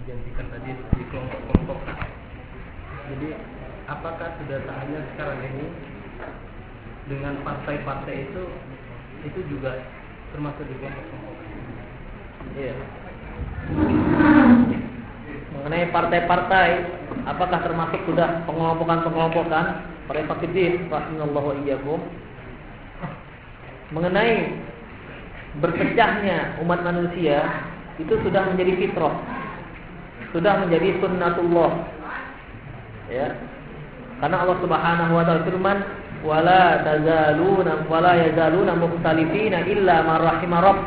digantikan tadi di kelompok-kelompokkan. Jadi apakah sudah saatnya sekarang ini dengan partai-partai itu itu juga termasuk di kelompok-kelompok? Iya. Mengenai partai-partai, apakah termasuk sudah pengelompokan-pengelompokan? Para fakidin, rahimallahu iyyakum. Mengenai berpecahnya umat manusia itu sudah menjadi fitrah. Sudah menjadi sunnatullah. Ya. Karena Allah Subhanahu wa taala firman, "Wala tazaluna wala yazaluna mukhtalifina illa man rahima rabb."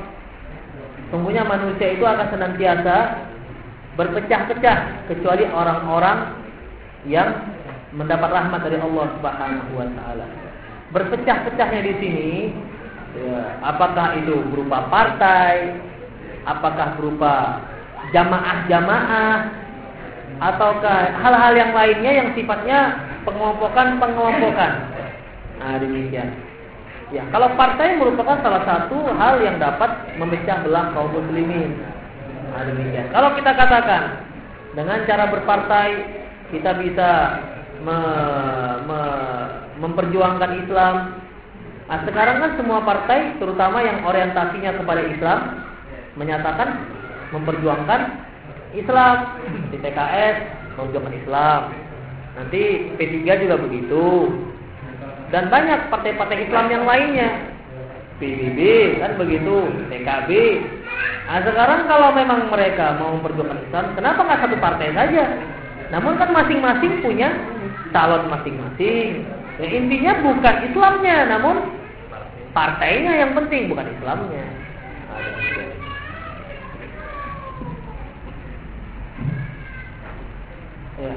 Sungguhnya manusia itu akan senantiasa berpecah-pecah kecuali orang-orang yang mendapat rahmat dari Allah Subhanahu wa taala. Berpecah-pecahnya di sini ya, apakah itu berupa partai, apakah berupa jamaah-jamaah ataukah hal-hal yang lainnya yang sifatnya pengelompokan-pengelompokan. Nah, demikian. Ya, kalau partai merupakan salah satu hal yang dapat memecah belah kaum muslimin. Nah, demikian. Kalau kita katakan dengan cara berpartai kita bisa me, me, memperjuangkan Islam. Nah, sekarang kan semua partai, terutama yang orientasinya kepada Islam, menyatakan memperjuangkan Islam di PKS memperjuangkan Islam. Nanti P3 juga begitu dan banyak partai-partai Islam yang lainnya. PBB kan begitu, PKB. Nah sekarang kalau memang mereka mau memperjuangkan Islam, kenapa nggak satu partai saja? Namun kan masing-masing punya calon masing-masing. Ya, intinya bukan Islamnya, namun partainya yang penting, bukan Islamnya. Ya.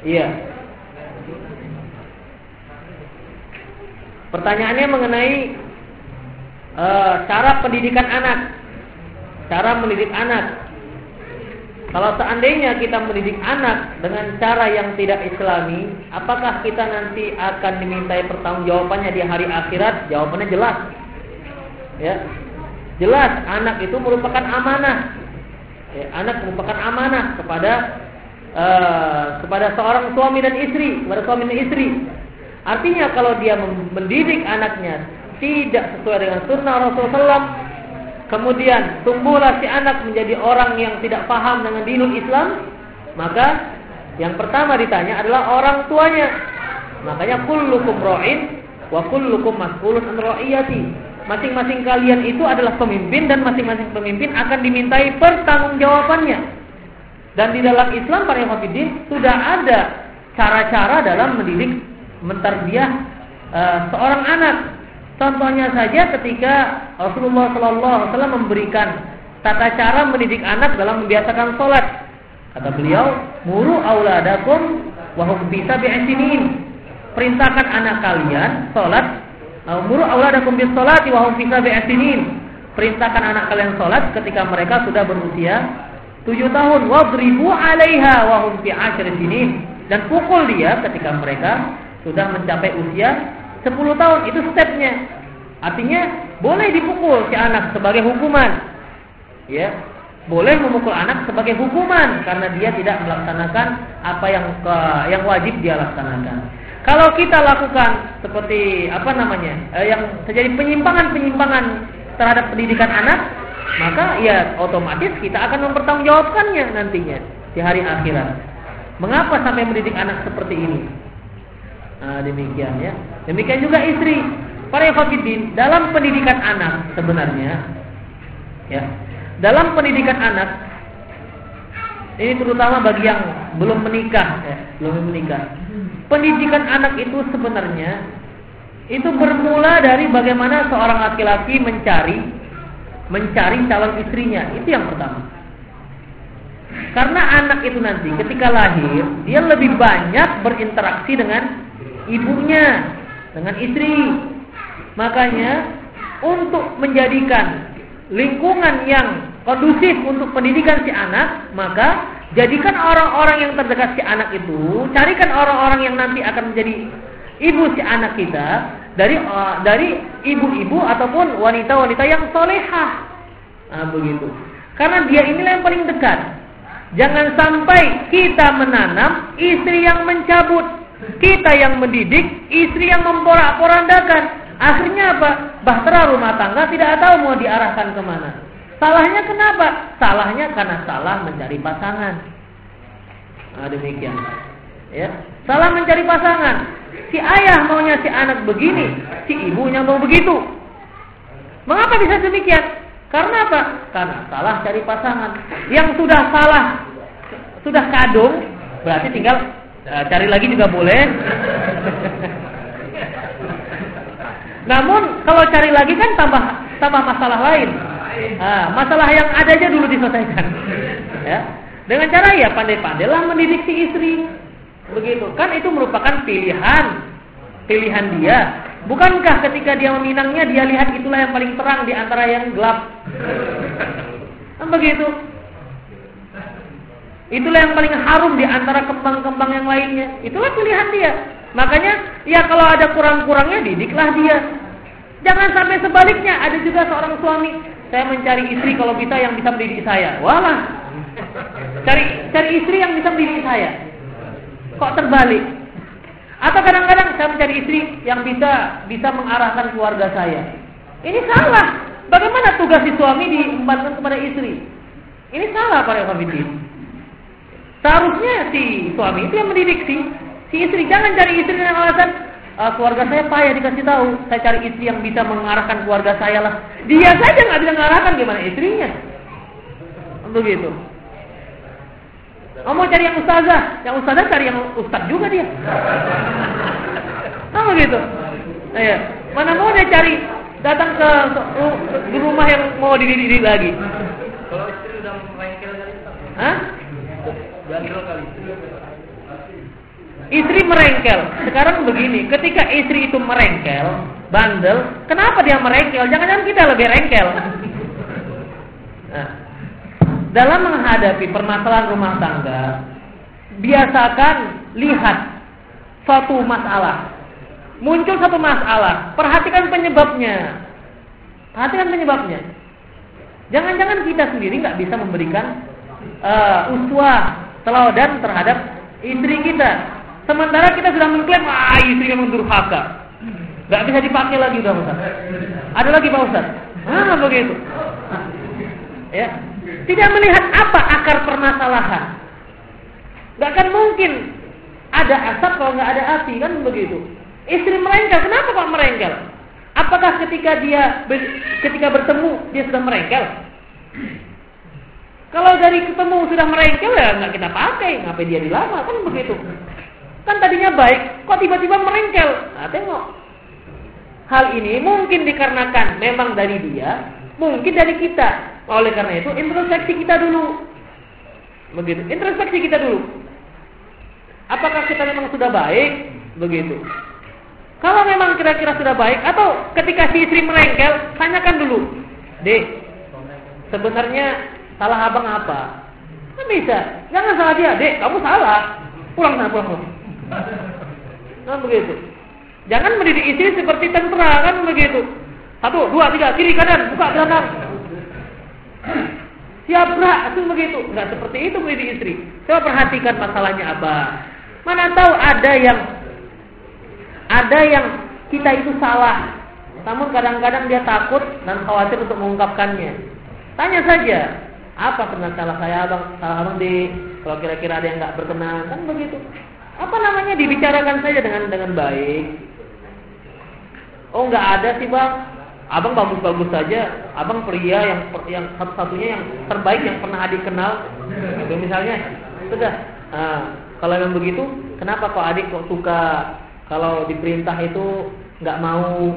Iya. Pertanyaannya mengenai uh, cara pendidikan anak, cara mendidik anak. Kalau seandainya kita mendidik anak dengan cara yang tidak islami, apakah kita nanti akan dimintai pertanggungjawabannya di hari akhirat? Jawabannya jelas. Ya. Jelas anak itu merupakan amanah. Ya, anak merupakan amanah kepada uh, kepada seorang suami dan istri, kepada suami dan istri. Artinya kalau dia mendidik anaknya tidak sesuai dengan sunnah Rasulullah kemudian tumbuhlah si anak menjadi orang yang tidak paham dengan dinul Islam, maka yang pertama ditanya adalah orang tuanya. Makanya kullukum ra'in wa kullukum mas'ulun an. Masing-masing kalian itu adalah pemimpin dan masing-masing pemimpin akan dimintai pertanggungjawabannya. Dan di dalam Islam para hafidin sudah ada cara-cara dalam mendidik mentarbiah uh, seorang anak Contohnya saja ketika Rasulullah Shallallahu Alaihi Wasallam memberikan tata cara mendidik anak dalam membiasakan sholat. Kata beliau, muru auladakum wahum bisa bi'asinin. Perintahkan anak kalian sholat. Muru auladakum bis sholat wahum bisa bi'asinin. Perintahkan anak kalian sholat ketika mereka sudah berusia tujuh tahun. Wadribu alaiha wahum fi sinin. Dan pukul dia ketika mereka sudah mencapai usia 10 tahun itu stepnya. Artinya boleh dipukul si anak sebagai hukuman. Ya. Boleh memukul anak sebagai hukuman karena dia tidak melaksanakan apa yang ke, yang wajib dia laksanakan. Kalau kita lakukan seperti apa namanya? Eh, yang terjadi penyimpangan-penyimpangan terhadap pendidikan anak, maka ya otomatis kita akan mempertanggungjawabkannya nantinya di hari akhirat. Mengapa sampai mendidik anak seperti ini? Nah, demikian ya. Demikian juga istri. Para ikhwatiddin, dalam pendidikan anak sebenarnya ya. Dalam pendidikan anak ini terutama bagi yang belum menikah ya, belum menikah. Pendidikan anak itu sebenarnya itu bermula dari bagaimana seorang laki-laki mencari mencari calon istrinya. Itu yang pertama. Karena anak itu nanti ketika lahir dia lebih banyak berinteraksi dengan ibunya, dengan istri. Makanya untuk menjadikan lingkungan yang kondusif untuk pendidikan si anak, maka jadikan orang-orang yang terdekat si anak itu, carikan orang-orang yang nanti akan menjadi ibu si anak kita dari uh, dari ibu-ibu ataupun wanita-wanita yang solehah. Nah, begitu. Karena dia inilah yang paling dekat. Jangan sampai kita menanam istri yang mencabut, kita yang mendidik istri yang memporak-porandakan. Akhirnya apa? Bahtera rumah tangga tidak tahu mau diarahkan ke mana. Salahnya kenapa? Salahnya karena salah mencari pasangan. Nah, demikian. Ya, salah mencari pasangan. Si ayah maunya si anak begini, si ibunya mau begitu. Mengapa bisa demikian? Karena apa? Karena salah cari pasangan. Yang sudah salah, sudah kadung, berarti tinggal uh, cari lagi juga boleh. Namun kalau cari lagi kan tambah tambah masalah lain. Nah, masalah yang ada aja dulu diselesaikan. Ya. Dengan cara ya pandai-pandailah mendidik si istri. Begitu. Kan itu merupakan pilihan. Pilihan dia. Bukankah ketika dia meminangnya dia lihat itulah yang paling terang di antara yang gelap. Kan begitu. Itulah yang paling harum di antara kembang-kembang yang lainnya. Itulah pilihan dia. Makanya ya kalau ada kurang-kurangnya didiklah dia. Jangan sampai sebaliknya ada juga seorang suami saya mencari istri kalau bisa yang bisa mendidik saya. Walah. Cari cari istri yang bisa mendidik saya. Kok terbalik? Atau kadang-kadang saya mencari istri yang bisa bisa mengarahkan keluarga saya. Ini salah. Bagaimana tugas si suami diembankan kepada istri? Ini salah para ikhwan Seharusnya si suami itu yang mendidik si Si istri jangan cari istri dengan alasan uh, keluarga saya payah dikasih tahu. Saya cari istri yang bisa mengarahkan keluarga saya lah. Dia saja nggak bisa mengarahkan gimana istrinya. Begitu. Oh, mau cari yang ustazah, yang ustazah cari yang ustaz juga dia. Oh begitu. Iya. Mana mau dia cari datang ke, ke rumah yang mau dididik lagi. Kalau istri udah merengkel kali. Hah? Istri merengkel. Sekarang begini, ketika istri itu merengkel, bandel, kenapa dia merengkel? Jangan-jangan kita lebih rengkel. Nah, dalam menghadapi permasalahan rumah tangga, biasakan lihat suatu masalah. Muncul satu masalah, perhatikan penyebabnya. Perhatikan penyebabnya. Jangan-jangan kita sendiri nggak bisa memberikan uh, uswah, teladan terhadap istri kita. Sementara kita sudah mengklaim, ah istri memang durhaka. Gak bisa dipakai lagi udah Ustaz. Ada lagi Pak Ustaz? Ah begitu. Ya. Tidak melihat apa akar permasalahan. Gak akan mungkin ada asap kalau nggak ada api kan begitu. Istri merengkel, kenapa kok merengkel? Apakah ketika dia ketika bertemu dia sudah merengkel? Kalau dari ketemu sudah merengkel ya nggak kita pakai, ngapain dia dilamar kan begitu. Kan tadinya baik, kok tiba-tiba merengkel? Nah, tengok. Hal ini mungkin dikarenakan memang dari dia, mungkin dari kita. Oleh karena itu, introspeksi kita dulu. Begitu, introspeksi kita dulu. Apakah kita memang sudah baik? Begitu. Kalau memang kira-kira sudah baik, atau ketika si istri merengkel, tanyakan dulu. Dek, sebenarnya salah abang apa? Kan bisa. Jangan salah dia. Dek, kamu salah. Pulang sana, pulang, pulang. Kan begitu. Jangan mendidik istri seperti tentara kan begitu. Satu, dua, tiga, kiri, kanan, buka belakang. Siap gerak, itu begitu. Enggak seperti itu mendidik istri. Coba perhatikan masalahnya apa. Mana tahu ada yang ada yang kita itu salah. Namun kadang-kadang dia takut dan khawatir untuk mengungkapkannya. Tanya saja, apa pernah salah saya abang, salah abang di kalau kira-kira ada yang nggak berkenan kan begitu apa namanya dibicarakan saja dengan dengan baik. Oh nggak ada sih bang, abang bagus-bagus saja, abang pria yang yang satu-satunya yang terbaik yang pernah adik kenal. Itu misalnya, sudah. Nah, kalau yang begitu, kenapa kok adik kok suka kalau diperintah itu nggak mau?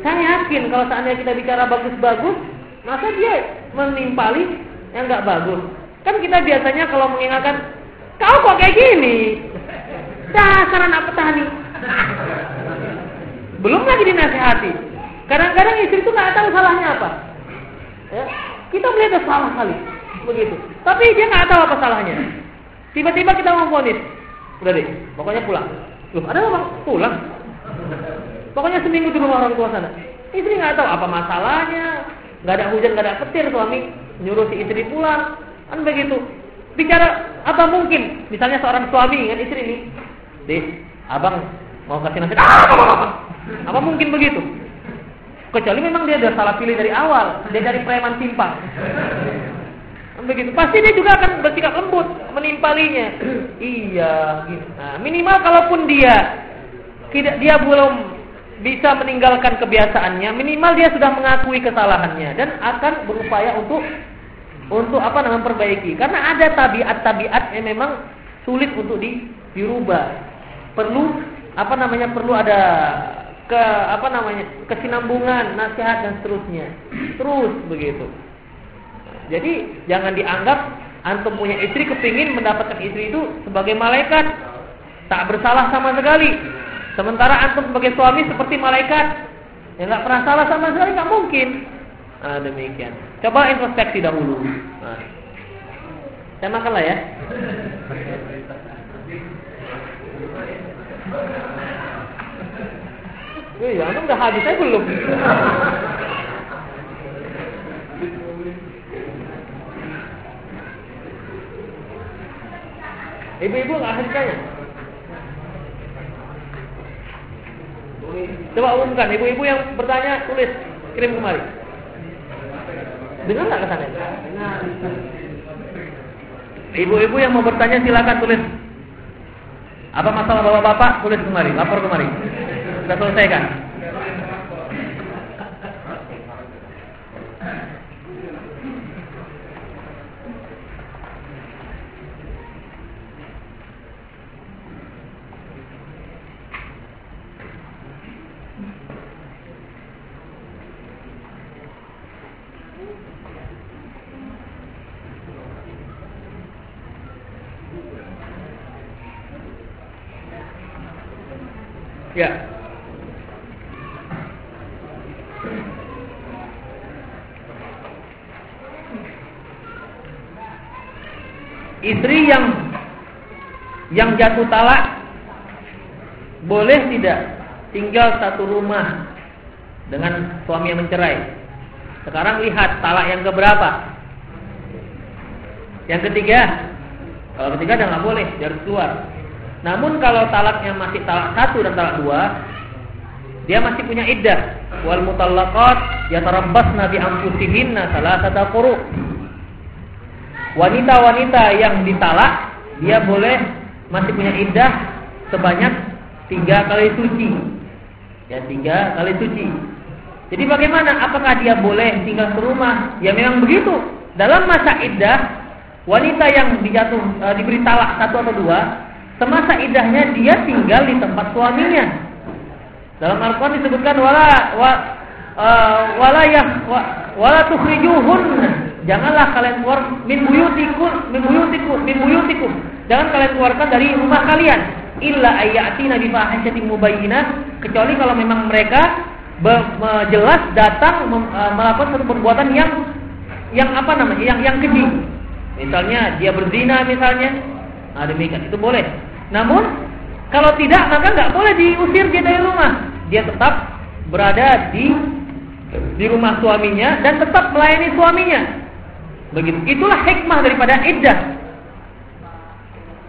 Saya yakin kalau seandainya kita bicara bagus-bagus, masa dia menimpali yang nggak bagus. Kan kita biasanya kalau mengingatkan, kau kok kayak gini, Dasar anak petani. Belum lagi dinasehati. Kadang-kadang istri itu nggak tahu salahnya apa. Ya, kita melihat salah kali, begitu. Tapi dia nggak tahu apa salahnya. Tiba-tiba kita mau vonis, udah deh, pokoknya pulang. Loh, ada apa? Pulang. Pokoknya seminggu di rumah orang tua sana. Istri nggak tahu apa masalahnya, nggak ada hujan, nggak ada petir, suami nyuruh si istri pulang, kan begitu. Bicara apa mungkin? Misalnya seorang suami dengan istri ini, deh, abang mau kasih nasihat, ah, apa mungkin begitu? Kecuali memang dia sudah salah pilih dari awal, dia dari preman simpang. Begitu. Pasti dia juga akan bersikap lembut, menimpalinya. iya, gitu. Nah, minimal kalaupun dia tidak dia belum bisa meninggalkan kebiasaannya, minimal dia sudah mengakui kesalahannya dan akan berupaya untuk untuk apa namanya memperbaiki. Karena ada tabiat-tabiat yang memang sulit untuk di, dirubah. Perlu apa namanya perlu ada ke apa namanya kesinambungan, nasihat dan seterusnya. Terus begitu. Jadi jangan dianggap antum punya istri kepingin mendapatkan istri itu sebagai malaikat tak bersalah sama sekali Sementara antum sebagai suami seperti malaikat yang nggak pernah salah sama sekali nggak mungkin. Nah, demikian. Coba introspeksi dahulu. Nah. Saya makanlah ya. Iya, antum udah habis saya belum. Ibu-ibu nggak -ibu. Coba umumkan, ibu-ibu yang bertanya tulis, kirim kemari. Dengar nggak ke sana? Ibu-ibu yang mau bertanya silakan tulis. Apa masalah bapak-bapak? Tulis kemari, lapor kemari. Kita selesaikan. Ya. Istri yang yang jatuh talak boleh tidak tinggal satu rumah dengan suami yang mencerai. Sekarang lihat talak yang keberapa? Yang ketiga. Kalau ketiga udah nggak boleh, dia harus keluar. Namun kalau talaknya masih talak satu dan talak dua, dia masih punya iddah. Wal mutallaqat yatarabbasna bi anfusihinna salasata quru. Wanita-wanita yang ditalak, dia boleh masih punya iddah sebanyak tiga kali suci. Ya tiga kali suci. Jadi bagaimana? Apakah dia boleh tinggal serumah? Ya memang begitu. Dalam masa iddah, wanita yang dijatuh e, diberi talak satu atau dua, semasa idahnya dia tinggal di tempat suaminya. Dalam Al-Quran disebutkan wala wa, uh, wala ya wa, wala tukhrijuhun. Janganlah kalian keluar min buyutikum min buyutikum min buyutikum. Jangan kalian keluarkan dari rumah kalian illa ayatina bi fahishatin mubayyinah kecuali kalau memang mereka jelas datang uh, melakukan satu perbuatan yang yang apa namanya yang yang keji. Misalnya dia berzina misalnya Nah, demikian itu boleh. Namun kalau tidak maka nggak boleh diusir dia dari rumah. Dia tetap berada di di rumah suaminya dan tetap melayani suaminya. Begitu. Itulah hikmah daripada iddah.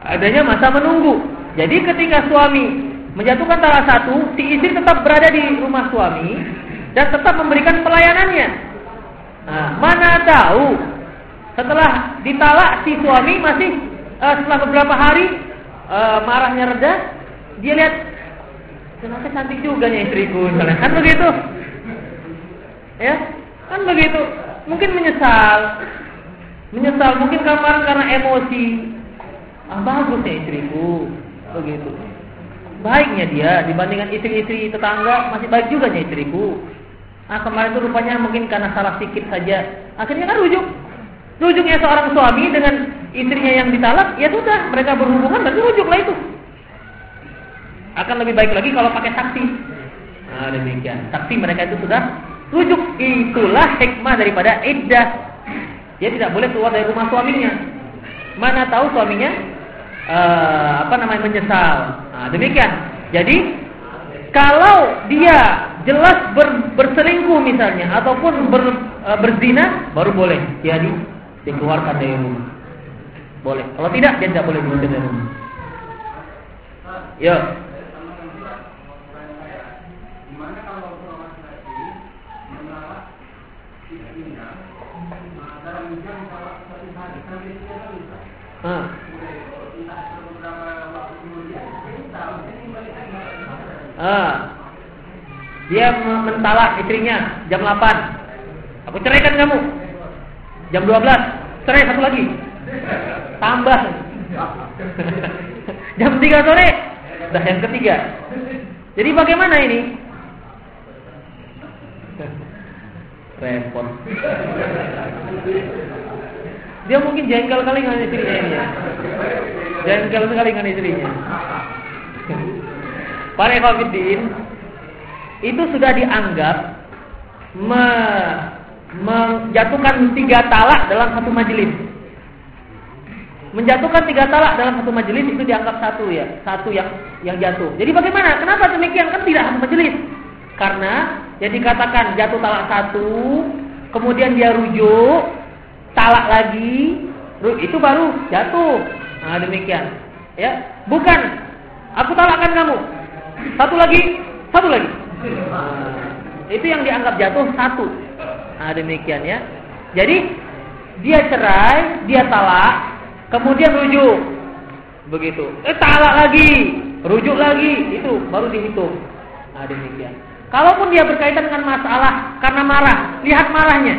Adanya masa menunggu. Jadi ketika suami menjatuhkan salah satu, si istri tetap berada di rumah suami dan tetap memberikan pelayanannya. Nah, mana tahu setelah ditalak si suami masih uh, setelah beberapa hari uh, marahnya reda, dia lihat kenapa cantik juga nih istriku, kan begitu, ya kan begitu. Mungkin menyesal, menyesal mungkin kemarin karena emosi. Ah bagus ya istriku, begitu. Baiknya dia dibandingkan istri-istri tetangga masih baik juga nih istriku. Ah kemarin itu rupanya mungkin karena salah sedikit saja. Akhirnya kan rujuk. Rujuknya seorang suami dengan istrinya yang ditalak, ya sudah, mereka berhubungan berarti rujuklah itu. Akan lebih baik lagi kalau pakai saksi. Nah, demikian. Tapi mereka itu sudah rujuk. Itulah hikmah daripada iddah. Dia tidak boleh keluar dari rumah suaminya. Mana tahu suaminya uh, apa namanya menyesal. Nah, demikian. Jadi kalau dia jelas ber, berselingkuh misalnya ataupun ber, uh, berzina baru boleh jadi dikeluarkan dari rumah. Boleh. Kalau tidak dia tidak boleh diusir dari rumah. Ya. Ah. Ah. Dia mentalak istrinya jam 8. Aku ceraikan kamu. Jam 12. Cerai satu lagi. Tambah. jam 3 sore. Dah yang ketiga. Jadi bagaimana ini? Repot. Dia mungkin jengkel kali dengan istrinya ini. Jengkel sekali dengan istrinya. Para Ikhwanuddin itu sudah dianggap me, menjatuhkan tiga talak dalam satu majelis. Menjatuhkan tiga talak dalam satu majelis itu dianggap satu ya, satu yang yang jatuh. Jadi bagaimana? Kenapa demikian? Kan tidak satu majelis. Karena yang dikatakan jatuh talak satu, kemudian dia rujuk, talak lagi, itu baru jatuh. Nah, demikian. Ya, bukan aku talakkan kamu. Satu lagi, satu lagi. Itu yang dianggap jatuh satu. Nah, demikian ya. Jadi dia cerai, dia talak, kemudian rujuk. Begitu. Eh talak lagi, rujuk lagi, itu baru dihitung. Nah, demikian. Kalaupun dia berkaitan dengan masalah karena marah, lihat marahnya.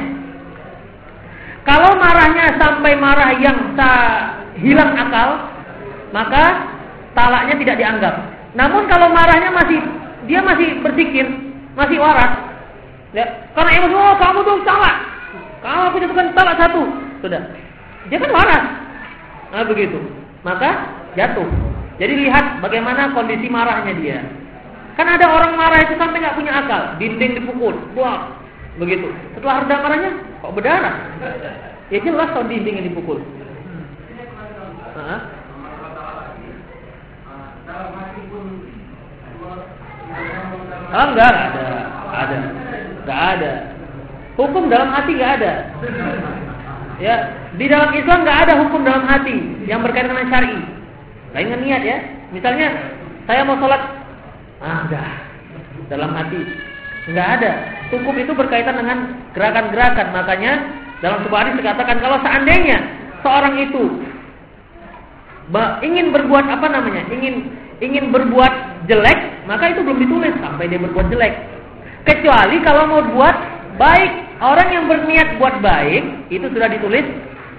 Kalau marahnya sampai marah yang tak hilang akal, maka talaknya tidak dianggap. Namun kalau marahnya masih dia masih berpikir, masih waras, ya, karena emosi, oh kamu tuh talak, kamu punya bukan talak satu, sudah. Dia kan waras, nah begitu. Maka jatuh. Jadi lihat bagaimana kondisi marahnya dia. Kan ada orang marah itu sampai nggak punya akal, dinding dipukul, buah, begitu. Setelah reda marahnya, kok berdarah? Ya jelas kalau dinding yang dipukul. Oh enggak ada, ada, enggak ada. Hukum dalam hati enggak ada. Ya, di dalam Islam enggak ada hukum dalam hati yang berkaitan dengan syar'i. Lain dengan niat ya. Misalnya saya mau sholat, ah enggak, dalam hati enggak ada. Hukum itu berkaitan dengan gerakan-gerakan. Makanya dalam sebuah hadis dikatakan kalau seandainya seorang itu ingin berbuat apa namanya? Ingin ingin berbuat jelek, maka itu belum ditulis sampai dia berbuat jelek. Kecuali kalau mau buat baik, orang yang berniat buat baik itu sudah ditulis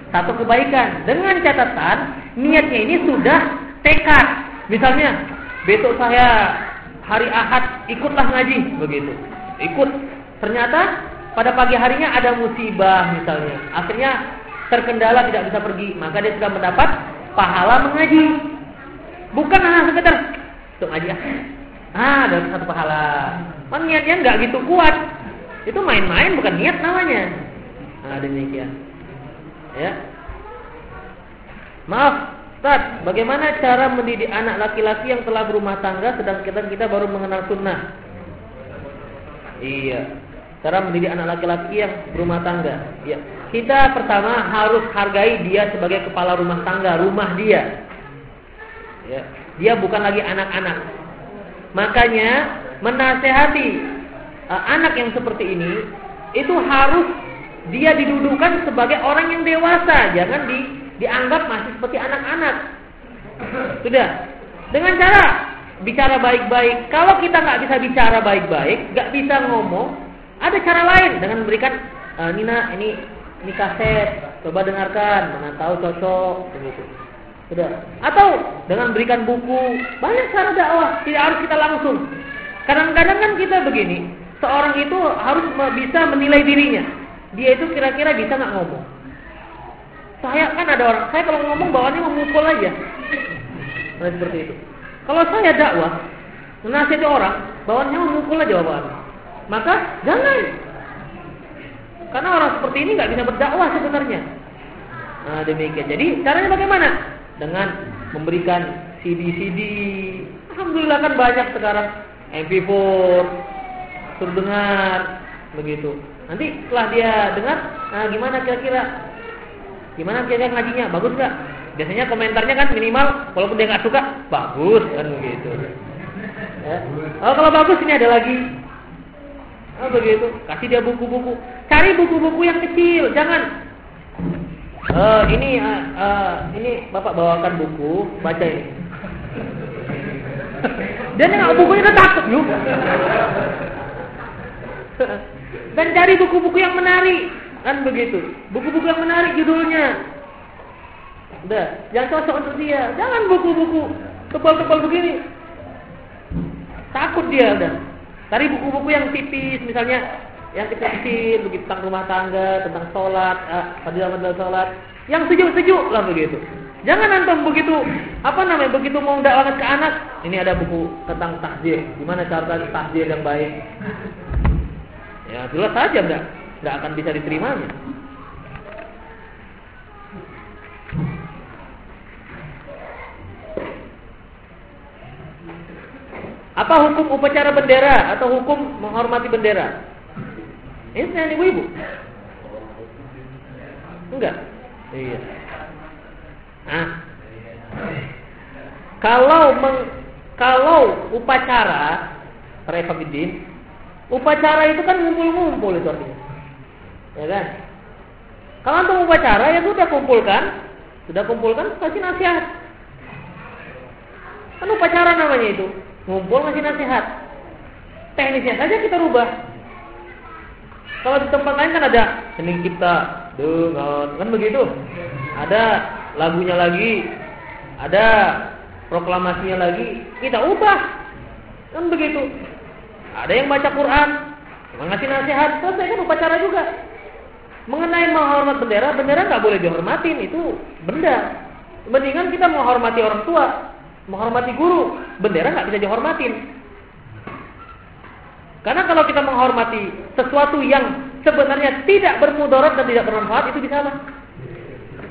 satu kebaikan dengan catatan niatnya ini sudah tekad. Misalnya, besok saya hari Ahad ikutlah ngaji begitu. Ikut. Ternyata pada pagi harinya ada musibah misalnya. Akhirnya terkendala tidak bisa pergi, maka dia sudah mendapat pahala mengaji. Bukan hanya sekedar untuk ngaji Ah, ada satu pahala. Man niatnya nggak gitu kuat. Itu main-main bukan niat namanya. Nah, demikian. Ya. Maaf, Tad, bagaimana cara mendidik anak laki-laki yang telah berumah tangga sedang kita kita baru mengenal sunnah? Iya. Cara mendidik anak laki-laki yang berumah tangga. Ya. Kita pertama harus hargai dia sebagai kepala rumah tangga, rumah dia. Ya. Dia bukan lagi anak-anak. Makanya menasehati uh, anak yang seperti ini itu harus dia didudukan sebagai orang yang dewasa, jangan di, dianggap masih seperti anak-anak. Sudah. Dengan cara bicara baik-baik. Kalau kita nggak bisa bicara baik-baik, nggak bisa ngomong, ada cara lain dengan memberikan uh, Nina ini ini kaset, coba dengarkan, dengan tahu cocok begitu. Sudah. Atau dengan berikan buku, banyak cara dakwah, tidak harus kita langsung. Kadang-kadang kan kita begini, seorang itu harus bisa menilai dirinya. Dia itu kira-kira bisa nggak ngomong. Saya kan ada orang, saya kalau ngomong bawaannya memukul aja. Nah, seperti itu. Kalau saya dakwah, menasihati orang, bawaannya memukul aja bawaannya. Maka jangan. Karena orang seperti ini nggak bisa berdakwah sebenarnya. Nah, demikian. Jadi caranya bagaimana? Dengan memberikan CD-CD. Alhamdulillah kan banyak sekarang MP4 suruh dengar begitu. Nanti setelah dia dengar, nah gimana kira-kira? Gimana kira-kira ngajinya? Bagus nggak? Biasanya komentarnya kan minimal, walaupun dia nggak suka, bagus kan begitu. Ya. Oh kalau bagus ini ada lagi. Oh begitu. Kasih dia buku-buku. Cari buku-buku yang kecil, jangan. Uh, ini uh, uh, ini bapak bawakan buku, baca ini. Dan yang bukunya udah takut yuk. Dan cari buku-buku yang menarik, kan begitu. Buku-buku yang menarik judulnya. Udah, jangan cocok untuk dia. Jangan buku-buku tebal-tebal begini. Takut dia udah. Cari buku-buku yang tipis, misalnya yang kecil-kecil, begitu tentang rumah tangga, tentang sholat, ah, fadilah-fadilah sholat, yang sejuk-sejuk lah begitu. Jangan antum begitu apa namanya begitu mau dakwah ke anak, ini ada buku tentang takdir, gimana cara takdir yang baik. Ya jelas saja enggak enggak akan bisa diterimanya. Apa hukum upacara bendera atau hukum menghormati bendera? Ini ibu-ibu. Enggak. Iya. Nah, kalau meng, kalau upacara Refabidin, upacara itu kan ngumpul-ngumpul itu artinya. Ya kan? Kalau untuk upacara ya sudah kumpulkan, sudah kumpulkan kasih nasihat. Kan upacara namanya itu, ngumpul ngasih nasihat. Teknisnya saja kita rubah. Kalau di tempat lain kan ada hening kita dengan kan begitu. Ada lagunya lagi, ada proklamasinya lagi, kita ubah. Kan begitu. Ada yang baca Quran, mengasih nasihat, selesai kan upacara juga. Mengenai menghormat bendera, bendera nggak boleh dihormatin, itu benda. Mendingan kita menghormati orang tua, menghormati guru, bendera nggak bisa dihormatin. Karena kalau kita menghormati sesuatu yang sebenarnya tidak bermudarat dan tidak bermanfaat itu bisa apa?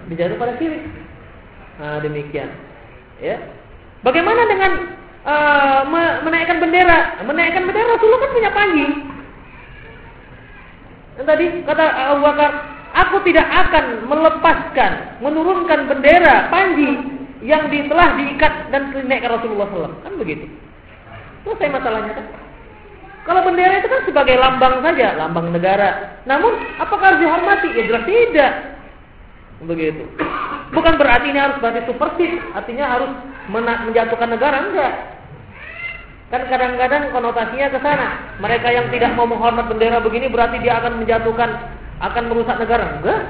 Dijatuh pada syirik. Nah, demikian. Ya. Bagaimana dengan uh, menaikkan bendera? Menaikkan bendera Rasulullah kan punya panji. Dan tadi kata Abu Bakar, aku tidak akan melepaskan, menurunkan bendera panji yang telah diikat dan dinaikkan Rasulullah SAW. Kan begitu. Selesai masalahnya kan? Kalau bendera itu kan sebagai lambang saja, lambang negara. Namun, apakah harus dihormati? Ya jelas tidak. Begitu. Bukan berarti ini harus berarti supersif, artinya harus menjatuhkan negara enggak. Kan kadang-kadang konotasinya ke sana. Mereka yang tidak mau menghormat bendera begini berarti dia akan menjatuhkan, akan merusak negara. Enggak.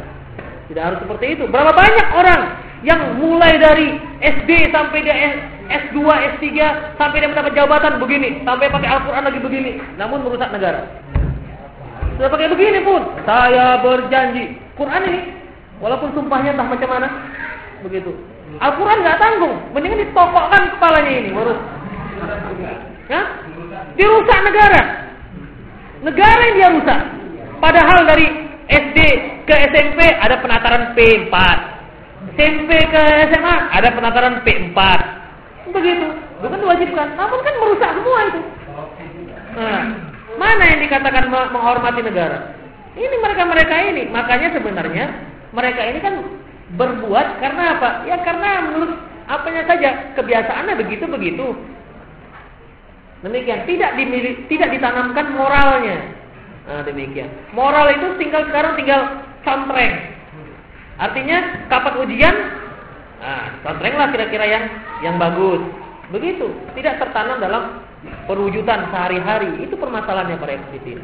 Tidak harus seperti itu. Berapa banyak orang yang mulai dari SD sampai dia S2, S3 sampai dia mendapat jabatan begini, sampai pakai Al-Qur'an lagi begini, namun merusak negara. Sudah pakai begini pun, saya berjanji. Quran ini walaupun sumpahnya entah macam mana, begitu. Al-Quran nggak tanggung, mendingan ditokokkan kepalanya ini, baru. Ya? Dirusak negara. Negara yang dia rusak. Padahal dari SD ke SMP ada penataran P4. SMP ke SMA ada penataran P4 begitu. Bukan diwajibkan, namun kan merusak semua itu. Nah, mana yang dikatakan menghormati negara? Ini mereka-mereka ini. Makanya sebenarnya mereka ini kan berbuat karena apa? Ya karena menurut apanya saja kebiasaannya begitu-begitu. Demikian, tidak dimiliki, tidak ditanamkan moralnya. Nah, demikian. Moral itu tinggal sekarang tinggal contreng. Artinya kapan ujian Nah, contrenglah kira-kira yang yang bagus. Begitu, tidak tertanam dalam perwujudan sehari-hari. Itu permasalahannya para eksekutif.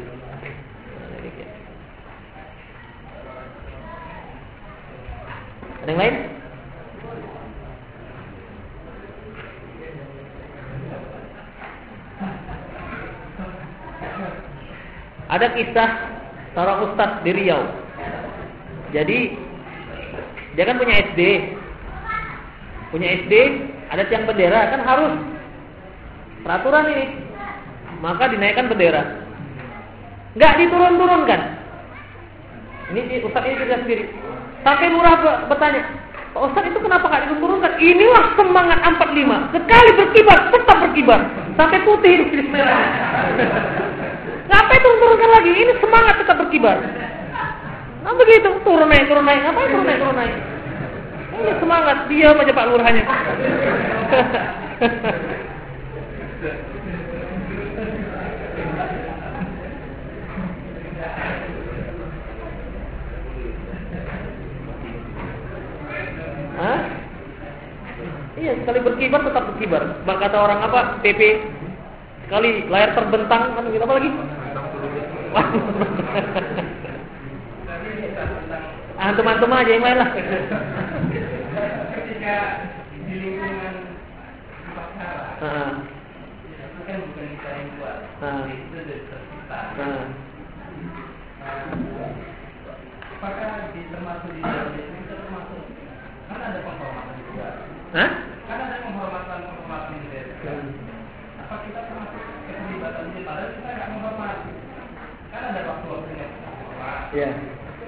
Ada yang lain? Ada kisah seorang ustadz di Riau. Jadi dia kan punya SD, punya SD, ada tiang bendera kan harus peraturan ini. Maka dinaikkan bendera. Enggak diturun-turunkan. Ini Ustaz ini sendiri. Sampai lurah bertanya, Pak Ustaz itu kenapa nggak diturunkan? Inilah semangat 45. Sekali berkibar, tetap berkibar. Sampai putih itu merah. Ngapain turun-turunkan lagi? Ini semangat tetap berkibar. Nah begitu, turun naik, turun naik. Ngapain turun naik, turun naik? Ini semangat, dia aja Pak Lurahnya. Iya, sekali berkibar tetap berkibar. Bang kata orang apa? PP. Sekali layar terbentang kan gitu apa lagi? Antum-antum aja yang lain lah. Ketika di lingkungan pacaran, itu kan bukan kita yang buat, itu dari tercipta. Apakah di termasuk di dalam itu termasuk kan ada penghormatan juga. Hah? Kan ada penghormatan penghormatan juga. Apa kita termasuk keterlibatan ini? Padahal kita nggak menghormat. Kan ada waktu-waktunya kita menghormat. Iya.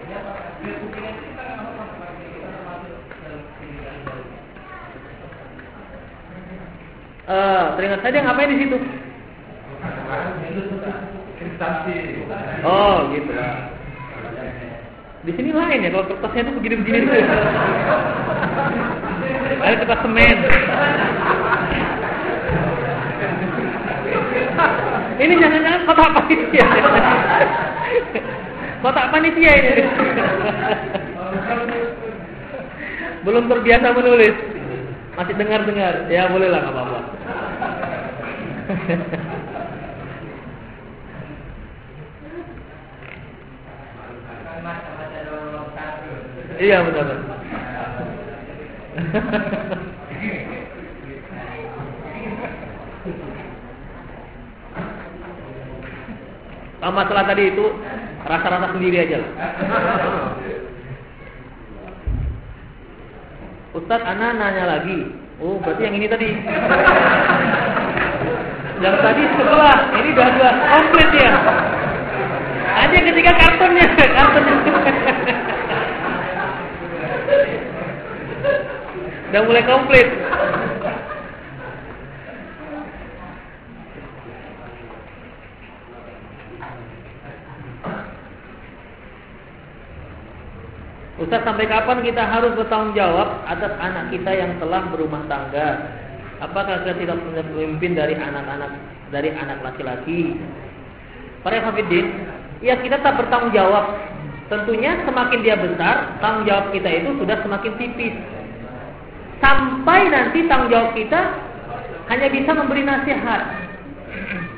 Apa? Filsufnya itu kita nggak menghormat, tapi kita termasuk dalam keterlibatan dalam. Eh, teringat saja ngapain di situ? Instansi. Oh, gitu. Di sini lain ya, kalau kertasnya itu begini-begini tuh. Ayo kertas semen. Ini jangan-jangan kotak panitia. Kotak panitia ini. Belum terbiasa menulis. Masih dengar-dengar. Ya boleh lah, nggak apa-apa. Iya benar. Kalau masalah tadi itu rasa-rasa sendiri aja lah. Ustadz, Ana nanya lagi. Oh, berarti yang ini tadi. Yang tadi sebelah, ini udah dua komplit ya. Hanya ketika kartunnya, kartunnya. Udah mulai komplit. Ustaz sampai kapan kita harus bertanggung jawab atas anak kita yang telah berumah tangga? Apakah kita tidak punya pemimpin dari anak-anak dari anak laki-laki? Para hafidin, ya kita tak bertanggung jawab. Tentunya semakin dia besar, tanggung jawab kita itu sudah semakin tipis. Sampai nanti tanggung jawab kita hanya bisa memberi nasihat.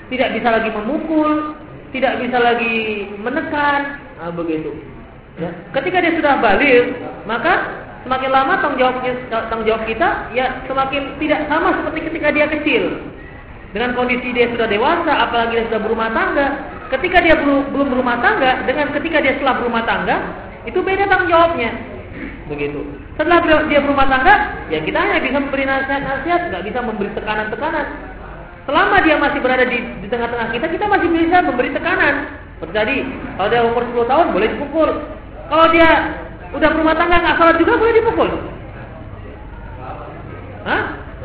Tidak bisa lagi memukul, tidak bisa lagi menekan, nah, begitu. Ya. Ketika dia sudah balik, maka semakin lama tanggung jawab tanggung jawab kita ya semakin tidak sama seperti ketika dia kecil. Dengan kondisi dia sudah dewasa, apalagi dia sudah berumah tangga, ketika dia belum belum berumah tangga dengan ketika dia setelah berumah tangga, itu beda tanggung jawabnya. Begitu. Setelah dia berumah tangga, ya kita hanya bisa memberi nasihat-nasihat, nggak bisa memberi tekanan-tekanan. Selama dia masih berada di tengah-tengah kita, kita masih bisa memberi tekanan. Tadi, kalau dia umur 10 tahun boleh dipukul, kalau dia udah berumah tangga nggak salah juga boleh dipukul. Hah?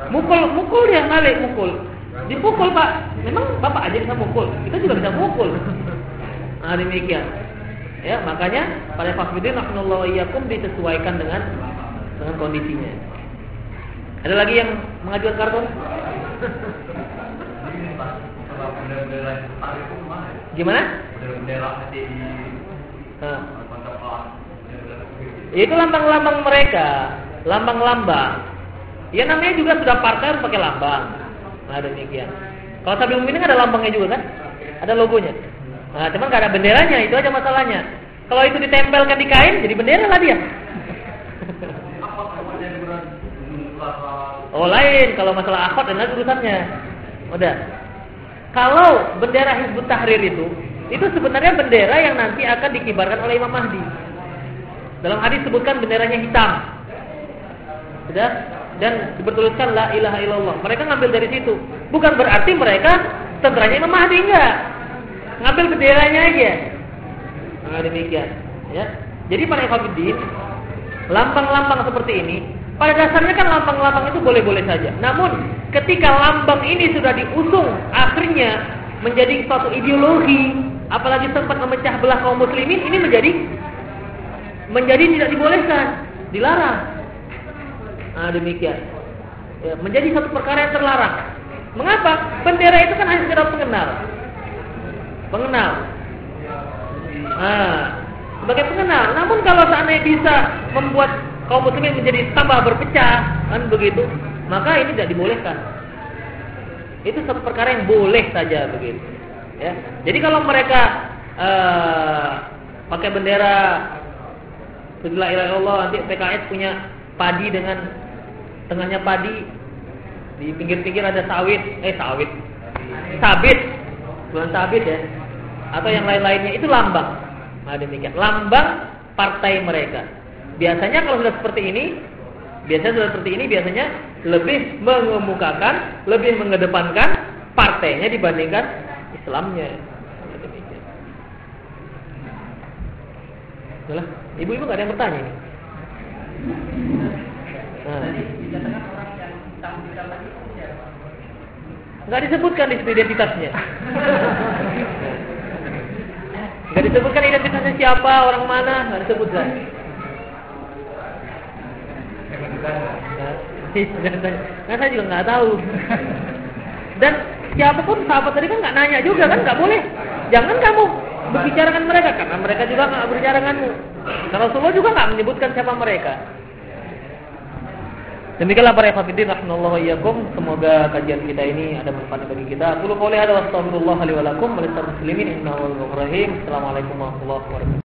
Mukul, mukul dia balik mukul. Dipukul pak. Memang bapak aja bisa mukul. Kita juga bisa mukul. Nah demikian. Ya makanya pada fakfidin rahmatullah iyyakum disesuaikan dengan dengan kondisinya. Ada lagi yang mengajukan karton? Gimana? Ya, itu lambang-lambang mereka, lambang-lambang. Ya namanya juga sudah partai harus pakai lambang. Nah demikian. Kalau Sabil ini ada lambangnya juga kan? Ada logonya. Nah cuman nggak ada benderanya, itu aja masalahnya. Kalau itu ditempelkan di kain, jadi bendera lah dia. Oh lain, kalau masalah akhwat dan urusannya. Udah. Kalau bendera Hizbut Tahrir itu, itu sebenarnya bendera yang nanti akan dikibarkan oleh Imam Mahdi. Dalam hadis sebutkan benderanya hitam. Sudah? dan bertuliskan la ilaha illallah. Mereka ngambil dari situ. Bukan berarti mereka tentaranya Imam Mahdi enggak. Ngambil benderanya aja. Nah, demikian, ya. Jadi para ikhwatiddin, lambang-lambang seperti ini pada dasarnya kan lambang-lambang itu boleh-boleh saja. Namun ketika lambang ini sudah diusung akhirnya menjadi suatu ideologi, apalagi sempat memecah belah kaum muslimin, ini menjadi menjadi tidak dibolehkan, dilarang. Nah, demikian. Ya, menjadi satu perkara yang terlarang. Mengapa? Bendera itu kan hanya sekedar pengenal. Pengenal. Nah, sebagai pengenal. Namun kalau seandainya bisa membuat kaum muslimin menjadi tambah berpecah, kan begitu, maka ini tidak dibolehkan. Itu satu perkara yang boleh saja begitu. Ya. Jadi kalau mereka uh, pakai bendera La ilaha illallah nanti PKS punya padi dengan tengahnya padi di pinggir-pinggir ada sawit, eh sawit. Sabit. Bukan sabit ya. Atau yang lain-lainnya itu lambang. Nah, demikian. Lambang partai mereka. Biasanya kalau sudah seperti ini, biasanya sudah seperti ini biasanya lebih mengemukakan, lebih mengedepankan partainya dibandingkan Islamnya. Itulah. Ibu-ibu gak ada yang bertanya ini. Nah. Nggak disebutkan di identitasnya. Nggak disebutkan identitasnya siapa, orang mana, nggak disebutkan. Nah, saya juga nggak tahu. Dan siapa pun sahabat tadi kan nggak nanya juga kan, nggak boleh. Jangan kamu berbicarakan mereka karena mereka juga nggak berbicara denganmu. Karena Rasulullah juga nggak menyebutkan siapa mereka. Demikianlah para hafidin rahimallahu iyyakum. Semoga kajian kita ini ada manfaat bagi kita. Qul qouli hadza wa astaghfirullah li wa lakum wa muslimin innahu. Assalamualaikum warahmatullahi wabarakatuh.